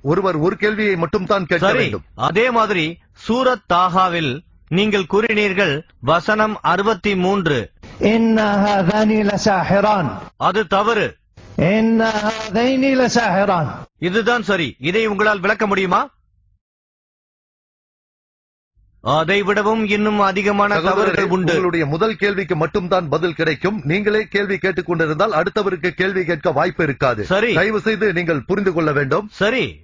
ஒருவர் ஒரு கேள்வியை மட்டும் தான் கேட்க வேண்டும். அதே மாதிரி சூரத் தாகாவில் நீங்கள் கூறினீர்கள் வசனம் அறுபத்தி மூன்று என்ன அது தவறு. என்ன இதுதான் சரி. இதை உங்களால் விளக்க முடியுமா? அதை விடவும் இன்னும் அதிகமான தவறுகள் உண்டு. உங்களுடைய முதல் கேள்விக்கு மட்டும் தான் பதில் கிடைக்கும். நீங்களே கேள்வி கேட்டுக் கொண்டிருந்தால் அடுத்தவருக்கு கேள்வி கேட்க வாய்ப்பு இருக்காது. சரி. தயவு செய்து நீங்கள் புரிந்து கொள்ள வேண்டும். சரி.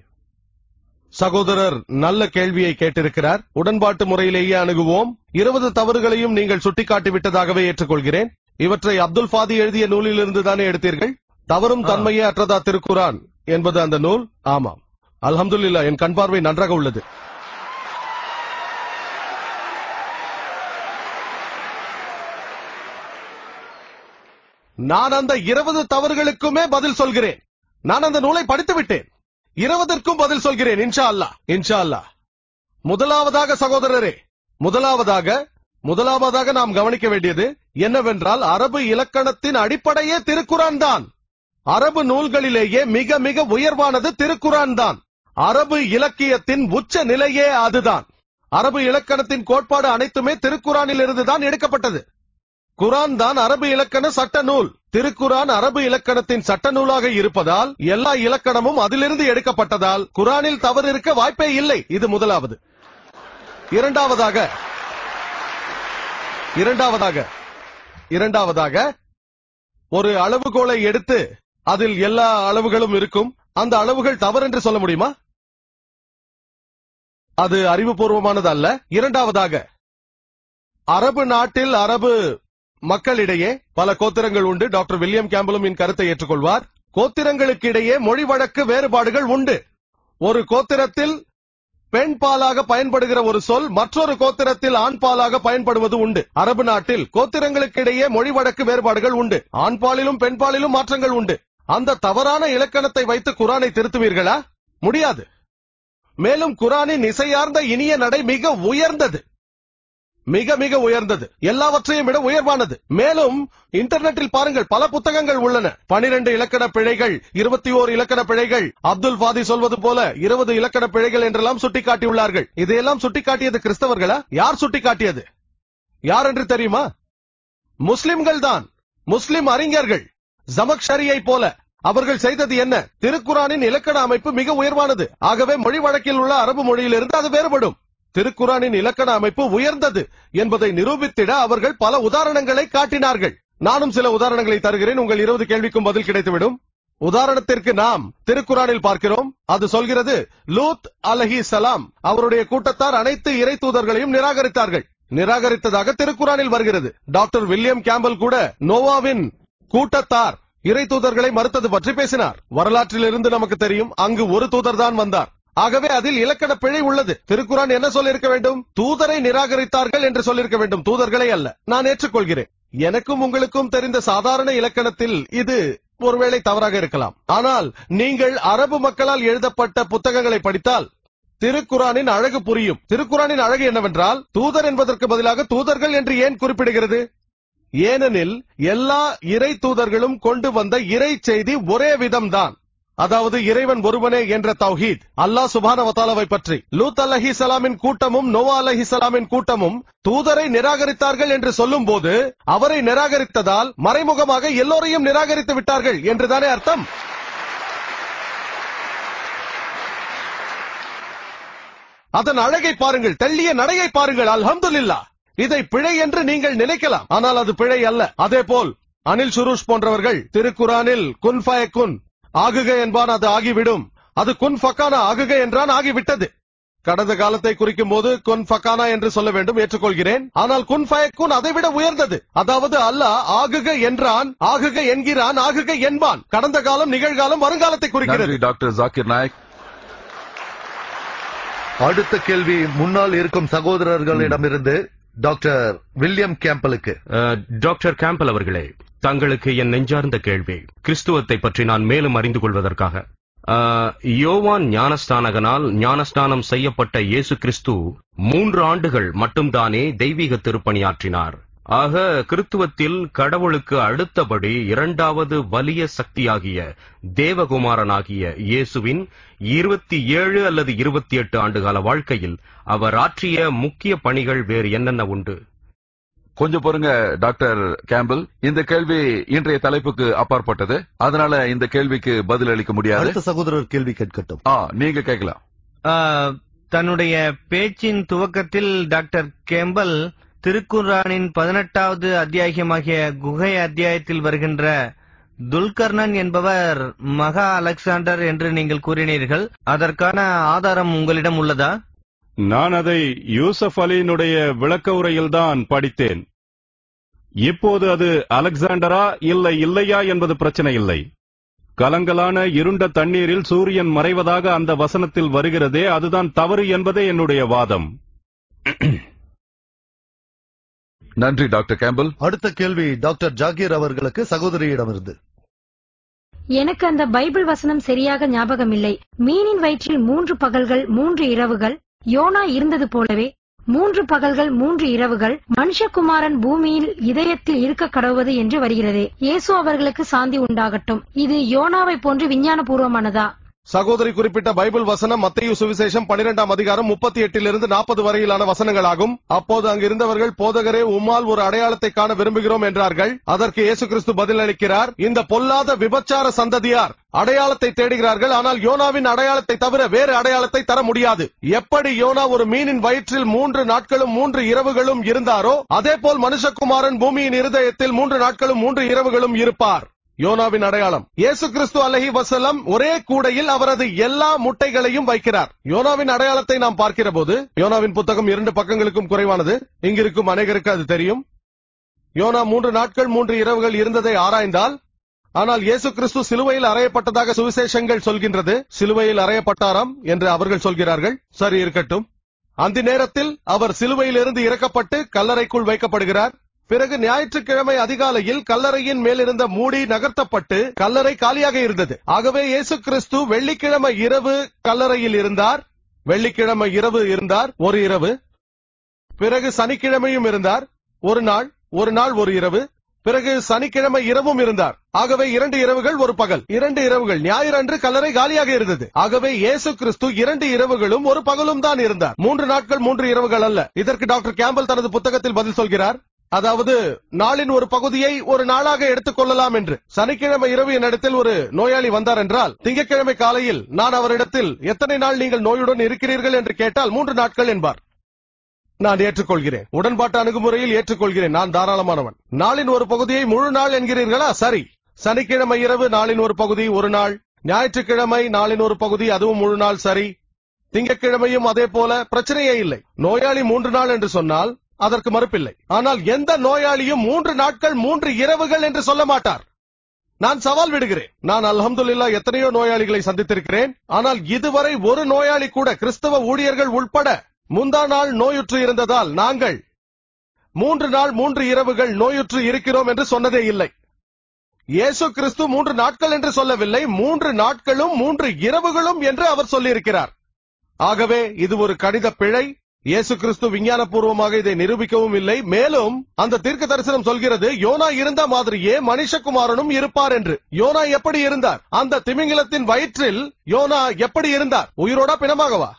சகோதரர் நல்ல கேள்வியை கேட்டிருக்கிறார். உடன்பாட்டு முறையிலேயே அணுகுவோம். இருபது தவறுகளையும் நீங்கள் சுட்டிக்காட்டி விட்டதாகவே ஏற்றுக்கொள்கிறேன். இவற்றை அப்துல் ஃபாதி எழுதிய நூலிலிருந்து தானே எடுத்தீர்கள்? தவறும். தன்மையே அற்றதா திருக்குரான் என்பது அந்த நூல்? ஆமாம். அல்ஹம்துலில்லா என் கண் பார்வை நன்றாக உள்ளது. நான் அந்த இருபது தவறுகளுக்குமே பதில் சொல்கிறேன். நான் அந்த நூலை படித்து விட்டேன் இருபதற்கும் பதில் சொல்கிறேன் இன்ஷா அல்லாஹ் இன்ஷா அல்லாஹ் முதலாவதாக சகோதரரே முதலாவதாக முதலாவதாக நாம் கவனிக்க வேண்டியது என்னவென்றால் அரபு இலக்கணத்தின் அடிப்படையே திருக்குரான் தான். அரபு நூல்களிலேயே மிக மிக உயர்வானது திருக்குரான் தான். அரபு இலக்கியத்தின் உச்ச நிலையே அதுதான். அரபு இலக்கணத்தின் கோட்பாடு அனைத்துமே திருக்குறானில் இருந்துதான் எடுக்கப்பட்டது. குரான் தான் அரபு இலக்கண சட்ட நூல் திருக்குரான் அரபு இலக்கணத்தின் சட்ட நூலாக இருப்பதால் எல்லா இலக்கணமும் அதிலிருந்து எடுக்கப்பட்டதால் குரானில் தவறு இருக்க வாய்ப்பே இல்லை. இது முதலாவது. இரண்டாவதாக இரண்டாவதாக இரண்டாவதாக ஒரு அளவுகோலை எடுத்து அதில் எல்லா அளவுகளும் இருக்கும். அந்த அளவுகள் தவறு என்று சொல்ல முடியுமா? அது அறிவுபூர்வமானது அல்ல இரண்டாவதாக அரபு நாட்டில் அரபு மக்களிடையே பல கோத்திரங்கள் உண்டு. டாக்டர் வில்லியம் கேம்பலும் என் கருத்தை ஏற்றுக்கொள்வார். கோத்திரங்களுக்கு இடையே மொழி வழக்கு வேறுபாடுகள் உண்டு. ஒரு கோத்திரத்தில் பெண் பாலாக பயன்படுகிற ஒரு சொல் மற்றொரு கோத்திரத்தில் ஆண் பாலாக பயன்படுவது உண்டு. அரபு நாட்டில் கோத்திரங்களுக்கு இடையே மொழி வழக்கு வேறுபாடுகள் உண்டு. ஆண் பாலிலும் பெண் பாலிலும் மாற்றங்கள் உண்டு. அந்த தவறான இலக்கணத்தை வைத்து குரானை திருத்துவீர்களா? முடியாது. மேலும் குரானின் இசையார்ந்த இனிய நடை மிக உயர்ந்தது. மிக மிக உயர்ந்தது. எல்லாவற்றையும் விட உயர்வானது. மேலும் இன்டர்நெட்டில் பாருங்கள் பல புத்தகங்கள் உள்ளன. பனிரெண்டு இலக்கண பிழைகள் இருபத்தி ஓர் இலக்கண பிழைகள். அப்துல் ஃபாதி சொல்வது போல இருபது இலக்கண பிழைகள் என்றெல்லாம் சுட்டிக்காட்டியுள்ளார்கள். இதையெல்லாம் சுட்டிக்காட்டியது கிறிஸ்தவர்களா? யார் சுட்டிக்காட்டியது? யார் என்று தெரியுமா? முஸ்லிம்கள் தான். முஸ்லிம் அறிஞர்கள். ஜமக் ஷரியை போல. அவர்கள் செய்தது என்ன? திருக்குரானின் இலக்கண அமைப்பு மிக உயர்வானது. ஆகவே மொழி வழக்கில் உள்ள அரபு மொழியிலிருந்து அது வேறுபடும். திருக்குரானின் இலக்கண அமைப்பு உயர்ந்தது என்பதை நிரூபித்திட அவர்கள் பல உதாரணங்களை காட்டினார்கள். நானும் சில உதாரணங்களை தருகிறேன். உங்கள் இருபது கேள்விக்கும் பதில் கிடைத்துவிடும். உதாரணத்திற்கு நாம் திருக்குறானில் பார்க்கிறோம். அது சொல்கிறது லூத் அலஹி சலாம் அவருடைய கூட்டத்தார் அனைத்து இறை தூதர்களையும் நிராகரித்தார்கள். நிராகரித்ததாக திருக்குரானில் வருகிறது. டாக்டர் வில்லியம் கேம்பல் கூட நோவாவின் கூட்டத்தார் இறை தூதர்களை மறுத்தது பற்றி பேசினார். வரலாற்றிலிருந்து நமக்கு தெரியும் அங்கு ஒரு தூதர் தான் வந்தார். ஆகவே அதில் இலக்கண பிழை உள்ளது. திருக்குரான் என்ன சொல்லியிருக்க வேண்டும்? தூதரை நிராகரித்தார்கள் என்று சொல்லியிருக்க வேண்டும். தூதர்களை அல்ல. நான் ஏற்றுக்கொள்கிறேன். எனக்கும் உங்களுக்கும் தெரிந்த சாதாரண இலக்கணத்தில் இது ஒருவேளை தவறாக இருக்கலாம். ஆனால் நீங்கள் அரபு மக்களால் எழுதப்பட்ட புத்தகங்களை படித்தால் திருக்குறானின் அழகு புரியும். திருக்குறானின் அழகு என்னவென்றால் தூதர் என்பதற்கு பதிலாக தூதர்கள் என்று ஏன் குறிப்பிடுகிறது? ஏனெனில் எல்லா இறை தூதர்களும் கொண்டு வந்த இறை செய்தி ஒரே விதம்தான். அதாவது இறைவன் ஒருவனே என்ற தௌஹீத் அல்லாஹ் சுபானவத்தாலாவை பற்றி. லூத் அல்லஹி சலாமின் கூட்டமும் நோவா அல்லஹி சலாமின் கூட்டமும் தூதரை நிராகரித்தார்கள் என்று சொல்லும் போது அவரை நிராகரித்ததால் மறைமுகமாக எல்லோரையும் நிராகரித்து விட்டார்கள் என்றுதானே அர்த்தம்? அதன் அழகை பாருங்கள் தெள்ளிய நடையை பாருங்கள் அல்ஹம்துலில்லாஹ். இதை பிழை என்று நீங்கள் நினைக்கலாம் ஆனால் அது பிழை அல்ல. அதே போல் அனில் சுரூஷ் போன்றவர்கள் திருக்குறானில் குன் குன் ஆகுக என்பான் அது ஆகிவிடும். அது குன் ஃபக்கானா ஆகுக என்றான் ஆகிவிட்டது. கடந்த காலத்தை குறிக்கும் போது குன் ஃபக்கானா என்று சொல்ல வேண்டும் ஏற்றுக்கொள்கிறேன். ஆனால் குன் குன் அதை விட உயர்ந்தது. அதாவது அல்லாஹ் ஆகுக என்றான் ஆகுக என்கிறான் ஆகுக என்பான். கடந்த காலம் நிகழ்காலம் வருங்காலத்தை குறிக்கிறது. டாக்டர் ஜாக்கிர் நாயக். அடுத்த கேள்வி முன்னால் இருக்கும் சகோதரர்களிடமிருந்து டாக்டர் வில்லியம் கேம்பலுக்கு. டாக்டர் கேம்பல் அவர்களே தங்களுக்கு என் நெஞ்சார்ந்த கேள்வி. கிறிஸ்துவத்தை பற்றி நான் மேலும் அறிந்து கொள்வதற்காக. யோவான் ஞானஸ்தானகனால் ஞானஸ்தானம் செய்யப்பட்ட இயேசு கிறிஸ்து மூன்று ஆண்டுகள் மட்டும்தானே தெய்வீக திருப்பணியாற்றினார். ஆக கிறித்துவத்தில் கடவுளுக்கு அடுத்தபடி இரண்டாவது வலிய சக்தியாகிய தேவகுமாரனாகிய இயேசுவின் இருபத்தி ஏழு அல்லது இருபத்தி எட்டு ஆண்டுகால வாழ்க்கையில் அவர் ஆற்றிய முக்கிய பணிகள் வேறு என்னென்ன உண்டு? கொஞ்சம் பொறுங்க டாக்டர் கேம்பிள். இந்த கேள்வி இன்றைய தலைப்புக்கு அப்பாற்பட்டது. அதனால இந்த கேள்விக்கு பதில் அளிக்க முடியாது. அடுத்த சகோதரர் கேள்வி கேட்கட்டும். ஆ நீங்க கேட்கலாம். தன்னுடைய பேச்சின் துவக்கத்தில் டாக்டர் கேம்பல் திருக்குர்ஆனின் பதினெட்டாவது அத்தியாயமாகிய குகை அத்தியாயத்தில் வருகின்ற துல்கர்ணன் என்பவர் மகா அலெக்சாண்டர் என்று நீங்கள் கூறினீர்கள். அதற்கான ஆதாரம் உங்களிடம் உள்ளதா? நான் அதை யூசப் அலியினுடைய விளக்க உரையில்தான் படித்தேன். இப்போது அது அலெக்சாண்டரா இல்லை இல்லையா என்பது பிரச்சனை இல்லை. கலங்கலான இருண்ட தண்ணீரில் சூரியன் மறைவதாக அந்த வசனத்தில் வருகிறதே அதுதான் தவறு என்பதே என்னுடைய வாதம். நன்றி டாக்டர் கேம்பிள் அடுத்த கேள்வி டாக்டர் ஜாகீர் அவர்களுக்கு சகோதரியிடமிருந்து. எனக்கு அந்த பைபிள் வசனம் சரியாக ஞாபகம் இல்லை மீனின் வயிற்றில் மூன்று பகல்கள் மூன்று இரவுகள் யோனா இருந்தது போலவே மூன்று பகல்கள் மூன்று இரவுகள் மனுஷகுமாரன் பூமியில் இதயத்தில் இருக்க கடவுவது என்று வருகிறது. இயேசு அவர்களுக்கு சாந்தி உண்டாகட்டும். இது யோனாவை போன்று விஞ்ஞானபூர்வமானதா? சகோதரி குறிப்பிட்ட பைபிள் வசனம் மத்திய சுவிசேஷம் பனிரெண்டாம் அதிகாரம் முப்பத்தி எட்டிலிருந்து நாற்பது வரையிலான வசனங்களாகும். அப்போது அங்கிருந்தவர்கள் போதகரே உம்மால் ஒரு அடையாளத்தை காண விரும்புகிறோம் என்றார்கள். அதற்கு இயேசு கிறிஸ்து பதிலளிக்கிறார் இந்த பொல்லாத விபச்சார சந்ததியார் அடையாளத்தை தேடுகிறார்கள். ஆனால் யோனாவின் அடையாளத்தை தவிர வேறு அடையாளத்தை தர முடியாது. எப்படி யோனா ஒரு மீனின் வயிற்றில் மூன்று நாட்களும் மூன்று இரவுகளும் இருந்தாரோ அதே போல் மனுஷகுமாரன் பூமியின் இருதயத்தில் மூன்று நாட்களும் மூன்று இரவுகளும் இருப்பார். யோனாவின் அடையாளம். இயேசு கிறிஸ்து அலஹி வசலம் ஒரே கூடையில் அவரது எல்லா முட்டைகளையும் வைக்கிறார். யோனாவின் அடையாளத்தை நாம் பார்க்கிற போது யோனாவின் புத்தகம் இரண்டு பக்கங்களுக்கும் குறைவானது. இங்கிருக்கும் அநேகருக்கு அது தெரியும். யோனா மூன்று நாட்கள் மூன்று இரவுகள் இருந்ததை ஆராய்ந்தால் ஆனால் இயேசு கிறிஸ்து சிலுவையில் அறையப்பட்டதாக சுவிசேஷங்கள் சொல்கின்றது. சிலுவையில் அறையப்பட்டாராம் என்று அவர்கள் சொல்கிறார்கள். சரி இருக்கட்டும். அந்த நேரத்தில் அவர் சிலுவையிலிருந்து இறக்கப்பட்டு கல்லறைக்குள் வைக்கப்படுகிறார். பிறகு ஞாயிற்றுக்கிழமை அதிகாலையில் கல்லறையின் மேலிருந்த மூடி நகர்த்தப்பட்டு கல்லறை காலியாக இருந்தது. ஆகவே இயேசு கிறிஸ்து வெள்ளிக்கிழமை இரவு கல்லறையில் இருந்தார். வெள்ளிக்கிழமை இரவு இருந்தார் ஒரு இரவு. பிறகு சனிக்கிழமையும் இருந்தார் ஒரு நாள் ஒரு நாள் ஒரு இரவு. பிறகு சனிக்கிழமை இரவும் இருந்தார். ஆகவே இரண்டு இரவுகள் ஒரு பகல். இரண்டு இரவுகள் ஞாயிறன்று கல்லறை காலியாக இருந்தது. ஆகவே இயேசு கிறிஸ்து இரண்டு இரவுகளும் ஒரு பகலும் தான் இருந்தார். மூன்று நாட்கள் மூன்று இரவுகள் அல்ல. இதற்கு டாக்டர் கேம்பல் தனது புத்தகத்தில் பதில் சொல்கிறார். அதாவது நாளின் ஒரு பகுதியை ஒரு நாளாக எடுத்துக் கொள்ளலாம் என்று. சனிக்கிழமை இரவு என்னிடத்தில் ஒரு நோயாளி வந்தார் என்றால் திங்கட்கிழமை காலையில் நான் அவரிடத்தில் எத்தனை நாள் நீங்கள் நோயுடன் இருக்கிறீர்கள்? என்று கேட்டால் மூன்று நாட்கள் என்பார். நான் ஏற்றுக்கொள்கிறேன். உடன்பாட்டு அணுகுமுறையில் ஏற்றுக்கொள்கிறேன். நான் தாராளமானவன். நாளின் ஒரு பகுதியை முழு நாள் என்கிறீர்களா? சரி. சனிக்கிழமை இரவு நாளின் ஒரு பகுதி ஒரு நாள். ஞாயிற்றுக்கிழமை நாளின் ஒரு பகுதி அதுவும் முழு நாள். சரி. திங்கட்கிழமையும் அதே போல. பிரச்சனையே இல்லை. நோயாளி மூன்று நாள் என்று சொன்னால் அதற்கு மறுப்பில்லை. ஆனால் எந்த நோயாளியும் மூன்று நாட்கள் மூன்று இரவுகள் என்று சொல்ல மாட்டார். நான் சவால் விடுகிறேன். நான் அல்ஹம்துல்லா எத்தனையோ நோயாளிகளை சந்தித்திருக்கிறேன். ஆனால் இதுவரை ஒரு நோயாளி கூட கிறிஸ்தவ ஊழியர்கள் உட்பட முந்தா நாள் நோயுற்று இருந்ததால் நாங்கள் மூன்று நாள் மூன்று இரவுகள் நோயுற்று இருக்கிறோம் என்று சொன்னதே இல்லை. இயேசு கிறிஸ்து மூன்று நாட்கள் என்று சொல்லவில்லை மூன்று நாட்களும் மூன்று இரவுகளும் என்று அவர் சொல்லியிருக்கிறார். ஆகவே இது ஒரு கணித பிழை. இயேசு கிறிஸ்து விஞ்ஞானபூர்வமாக இதை நிரூபிக்கவும் இல்லை. மேலும் அந்த தீர்க்க தரிசனம் சொல்கிறது யோனா இருந்த மாதிரியே மனுஷகுமாரனும் இருப்பார் என்று. யோனா எப்படி இருந்தார்? அந்த திமிங்கிலத்தின் வயிற்றில் யோனா எப்படி இருந்தார்? உயிரோடா பிணமாகவா?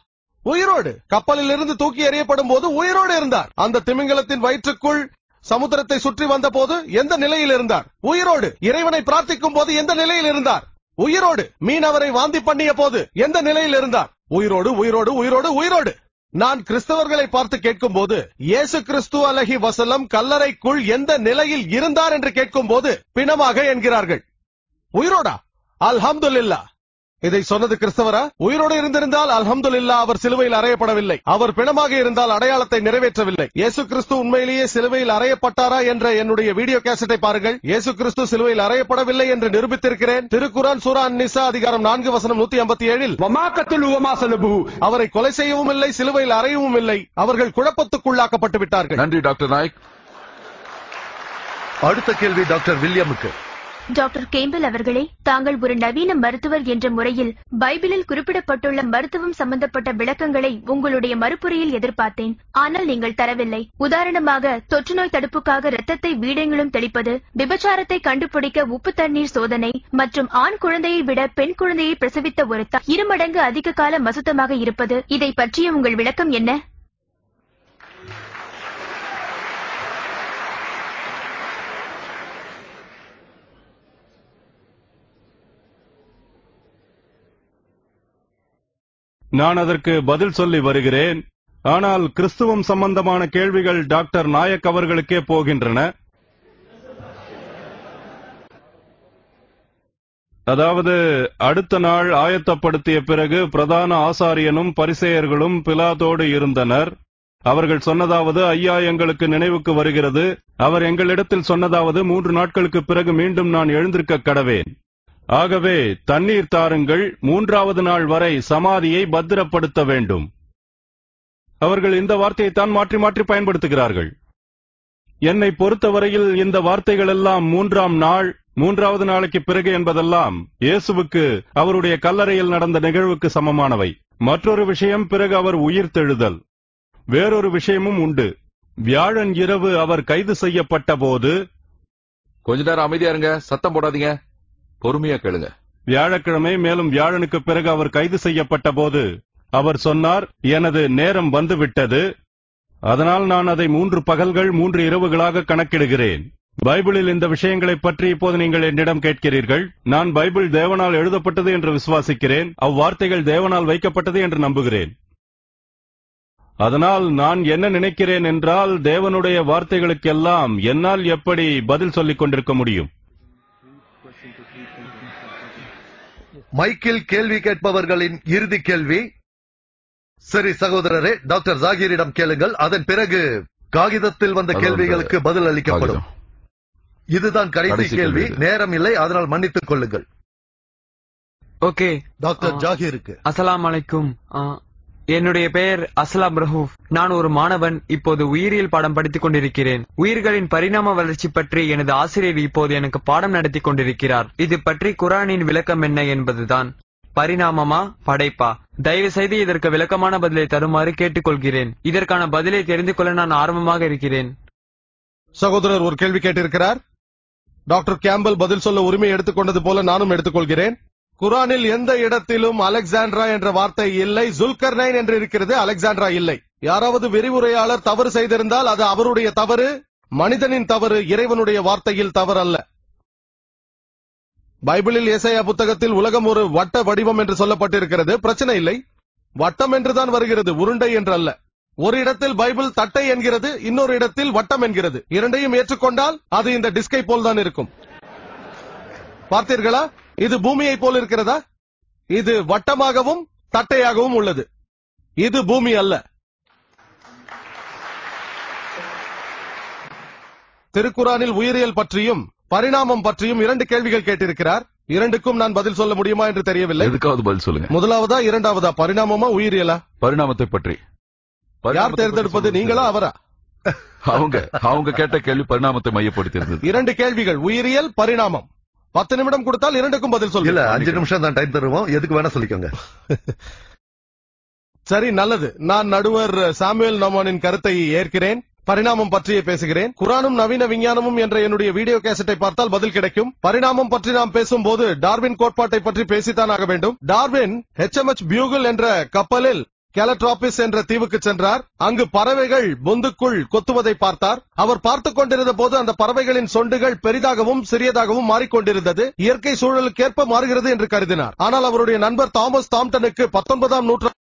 உயிரோடு. கப்பலில் இருந்து தூக்கி எறியப்படும் போது உயிரோடு இருந்தார். அந்த திமிங்கலத்தின் வயிற்றுக்குள் சமுத்திரத்தை சுற்றி வந்த போது எந்த நிலையில் இருந்தார்? உயிரோடு. இறைவனை பிரார்த்திக்கும் போது எந்த நிலையில் இருந்தார்? உயிரோடு. மீனவரை வாந்தி பண்ணிய போது எந்த நிலையில் இருந்தார்? உயிரோடு உயிரோடு உயிரோடு உயிரோடு. நான் கிறிஸ்தவர்களை பார்த்து கேட்கும் போது இயேசு கிறிஸ்து அலஹி வசலம் கல்லறைக்குள் எந்த நிலையில் இருந்தார் என்று கேட்கும் போது பிணமாக என்கிறார்கள். உயிரோடா? அல்ஹம்துல்லா இதை சொன்னது கிறிஸ்தவரா? உயிரோடு இருந்திருந்தால் அலமது இல்லா அவர் சிலுவையில் அறையப்படவில்லை. அவர் பிணமாக இருந்தால் அடையாளத்தை நிறைவேற்றவில்லை. இயேசு கிறிஸ்து உண்மையிலேயே சிலுவையில் அறையப்பட்டாரா என்ற என்னுடைய வீடியோ கேசட்டை பாருங்கள். இயேசு கிறிஸ்து சிலுவையில் அறையப்படவில்லை என்று நிரூபித்திருக்கிறேன். திருக்குறான் சூரா நிசா அதிகாரம் நான்கு வசனம் நூத்தி ஐம்பத்தி ஏழில் அவரை கொலை செய்யவும் இல்லை சிலுவையில் அறையவும் இல்லை. அவர்கள் குழப்பத்துக்குள்ளாக்கப்பட்டு விட்டார்கள். நன்றி டாக்டர் நாயக். அடுத்த கேள்வி டாக்டர் வில்லியமுக்கு. டாக்டர் கேம்பல் அவர்களே தாங்கள் ஒரு நவீன மருத்துவர் என்ற முறையில் பைபிளில் குறிப்பிடப்பட்டுள்ள மருத்துவம் சம்பந்தப்பட்ட விளக்கங்களை உங்களுடைய மறுப்புரையில் எதிர்பார்த்தேன். ஆனால் நீங்கள் தரவில்லை. உதாரணமாக தொற்று நோய் தடுப்புக்காக ரத்தத்தை வீடெங்கிலும் தெளிப்பது விபச்சாரத்தை கண்டுபிடிக்க உப்பு தண்ணீர் சோதனை மற்றும் ஆண் குழந்தையை விட பெண் குழந்தையை பிரசவித்த ஒரு இருமடங்கு அதிக கால மசுத்தமாக இருப்பது இதை பற்றிய உங்கள் விளக்கம் என்ன? நான் அதற்கு பதில் சொல்லி வருகிறேன். ஆனால் கிறிஸ்துவம் சம்பந்தமான கேள்விகள் டாக்டர் நாயக் அவர்களுக்கே போகின்றன. அதாவது அடுத்த நாள் ஆயத்தப்படுத்திய பிறகு பிரதான ஆசாரியனும் பரிசேயர்களும் பிலாதோடு இருந்தனர். அவர்கள் சொன்னதாவது ஐயா எங்களுக்கு நினைவுக்கு வருகிறது. அவர் எங்களிடத்தில் சொன்னதாவது மூன்று நாட்களுக்கு பிறகு மீண்டும் நான் எழுந்திருக்க கடவேன். ஆகவே தண்ணீர் தாருங்கள் மூன்றாவது நாள் வரை சமாதியை பத்திரப்படுத்த வேண்டும். அவர்கள் இந்த வார்த்தையை தான் மாற்றி மாற்றி பயன்படுத்துகிறார்கள். என்னை பொறுத்தவரையில் இந்த வார்த்தைகள் எல்லாம் மூன்றாம் நாள் மூன்றாவது நாளைக்கு பிறகு என்பதெல்லாம் இயேசுவுக்கு அவருடைய கல்லறையில் நடந்த நிகழ்வுக்கு சமமானவை. மற்றொரு விஷயம் பிறகு அவர் உயிர் தெழுதல். வேறொரு விஷயமும் உண்டு. வியாழன் இரவு அவர் கைது செய்யப்பட்ட போது கொஞ்ச நேரம் அமைதியா இருங்க சத்தம் போடாதீங்க. பொறுமையா கேளுங்க. வியாழக்கிழமை மேலும் வியாழனுக்கு பிறகு அவர் கைது செய்யப்பட்ட போது அவர் சொன்னார் எனது நேரம் வந்துவிட்டது. அதனால் நான் அதை மூன்று பகல்கள் மூன்று இரவுகளாக கணக்கிடுகிறேன். பைபிளில் இந்த விஷயங்களை பற்றி இப்போது நீங்கள் என்னிடம் கேட்கிறீர்கள். நான் பைபிள் தேவனால் எழுதப்பட்டது என்று விசுவாசிக்கிறேன். அவ்வார்த்தைகள் தேவனால் வைக்கப்பட்டது என்று நம்புகிறேன். அதனால் நான் என்ன நினைக்கிறேன் என்றால் தேவனுடைய வார்த்தைகளுக்கெல்லாம் என்னால் எப்படி பதில் சொல்லிக் கொண்டிருக்க முடியும்? மைக்கில் கேள்வி கேட்பவர்களின் இறுதி கேள்வி. சரி சகோதரரே டாக்டர் ஜாகீரிடம் கேளுங்கள். அதன் பிறகு காகிதத்தில் வந்த கேள்விகளுக்கு பதில் அளிக்கப்படும். இதுதான் கடைசி கேள்வி. நேரம் இல்லை அதனால் மன்னித்துக் கொள்ளுங்கள். ஓகே. டாக்டர். ஜாகீருக்கு. அஸ்ஸலாமு அலைக்கும். ஆ, என்னுடைய பெயர் அஸ்லாம் ரஹூப் நான் ஒரு மாணவன் இப்போது உயிரியல் பாடம் படித்துக் கொண்டிருக்கிறேன். உயிர்களின் பரிணாம வளர்ச்சி பற்றி எனது ஆசிரியர் இப்போது எனக்கு பாடம் நடத்திக் கொண்டிருக்கிறார். இது பற்றி குரானின் விளக்கம் என்ன என்பதுதான். பரிணாமமா? படைப்பா. தயவு செய்து இதற்கு விளக்கமான பதிலை தருமாறு கேட்டுக்கொள்கிறேன். இதற்கான பதிலை தெரிந்து கொள்ள நான் ஆர்வமாக இருக்கிறேன். சகோதரர் ஒரு கேள்வி கேட்டிருக்கிறார். டாக்டர் கேம்பல் பதில் சொல்ல உரிமை எடுத்துக்கொண்டது போல நானும் எடுத்துக்கொள்கிறேன் குரானில் எந்த இடத்திலும் அலெக்சாண்ட்ரா என்ற வார்த்தை இல்லை. ஜுல்கர்னைன் என்று இருக்கிறது அலெக்சாண்ட்ரா இல்லை. யாராவது விரிவுரையாளர் தவறு செய்திருந்தால் அது அவருடைய தவறு மனிதனின் தவறு இறைவனுடைய வார்த்தையில் தவறு அல்ல பைபிளில் ஏசாயா புத்தகத்தில் உலகம் ஒரு வட்ட வடிவம் என்று சொல்லப்பட்டிருக்கிறது. பிரச்சனை இல்லை. வட்டம் என்றுதான் வருகிறது உருண்டை என்று அல்ல ஒரு இடத்தில் பைபிள் தட்டை என்கிறது இன்னொரு இடத்தில் வட்டம் என்கிறது. இரண்டையும் ஏற்றுக்கொண்டால் அது இந்த டிஸ்கை போல் தான் இருக்கும். பார்த்தீர்களா? இது பூமியை போல் இருக்கிறதா? இது வட்டமாகவும் தட்டையாகவும் உள்ளது. இது பூமி அல்ல. திருக்குறானில் உயிரியல் பற்றியும் பரிணாமம் பற்றியும் இரண்டு கேள்விகள் கேட்டிருக்கிறார். இரண்டுக்கும் நான் பதில் சொல்ல முடியுமா என்று தெரியவில்லை. எதுக்காவது பதில் சொல்லுங்க. முதலாவதா இரண்டாவதா பரிணாமமா உயிரியலா? பரிணாமத்தை பற்றி. யார் தேர்ந்தெடுப்பது நீங்களா அவரா? அவங்க அவங்க கேட்ட கேள்வி பரிணாமத்தை மையப்படுத்தி இருந்தது இரண்டு கேள்விகள் உயிரியல் பரிணாமம். பத்து நிமிடம் கொடுத்தால் இரண்டுக்கும் பதில் இல்ல சொல்ல அஞ்சு நிமிஷம் தான் டைம் தருவோம். எதுக்கு வேணா சொல்லிக்கோங்க. சரி நல்லது. நான் நடுவர் சாமுவேல் நோமானின் கருத்தை ஏற்கிறேன் பரிணாமம் பற்றியே பேசுகிறேன். குரானும் நவீன விஞ்ஞானமும் என்ற என்னுடைய வீடியோ கேசட்டை பார்த்தால் பதில் கிடைக்கும். பரிணாமம் பற்றி நாம் பேசும்போது டார்வின் கோட்பாட்டை பற்றி பேசித்தான் ஆக வேண்டும். டார்வின் HMH பியூகிள் என்ற கப்பலில் கெலட்ராபிஸ் என்ற தீவுக்கு சென்றார். அங்கு பறவைகள் பொந்துக்குள் கொத்துவதை பார்த்தார். அவர் பார்த்துக் கொண்டிருந்த போது அந்த பறவைகளின் சொண்டுகள் பெரிதாகவும் சிறியதாகவும் மாறிக்கொண்டிருந்தது. இயற்கை சூழலுக்கேற்ப மாறுகிறது என்று கருதினார். ஆனால் அவருடைய நண்பர் தாமஸ் தாம்டனுக்கு பத்தொன்பதாம் நூற்றாண்டு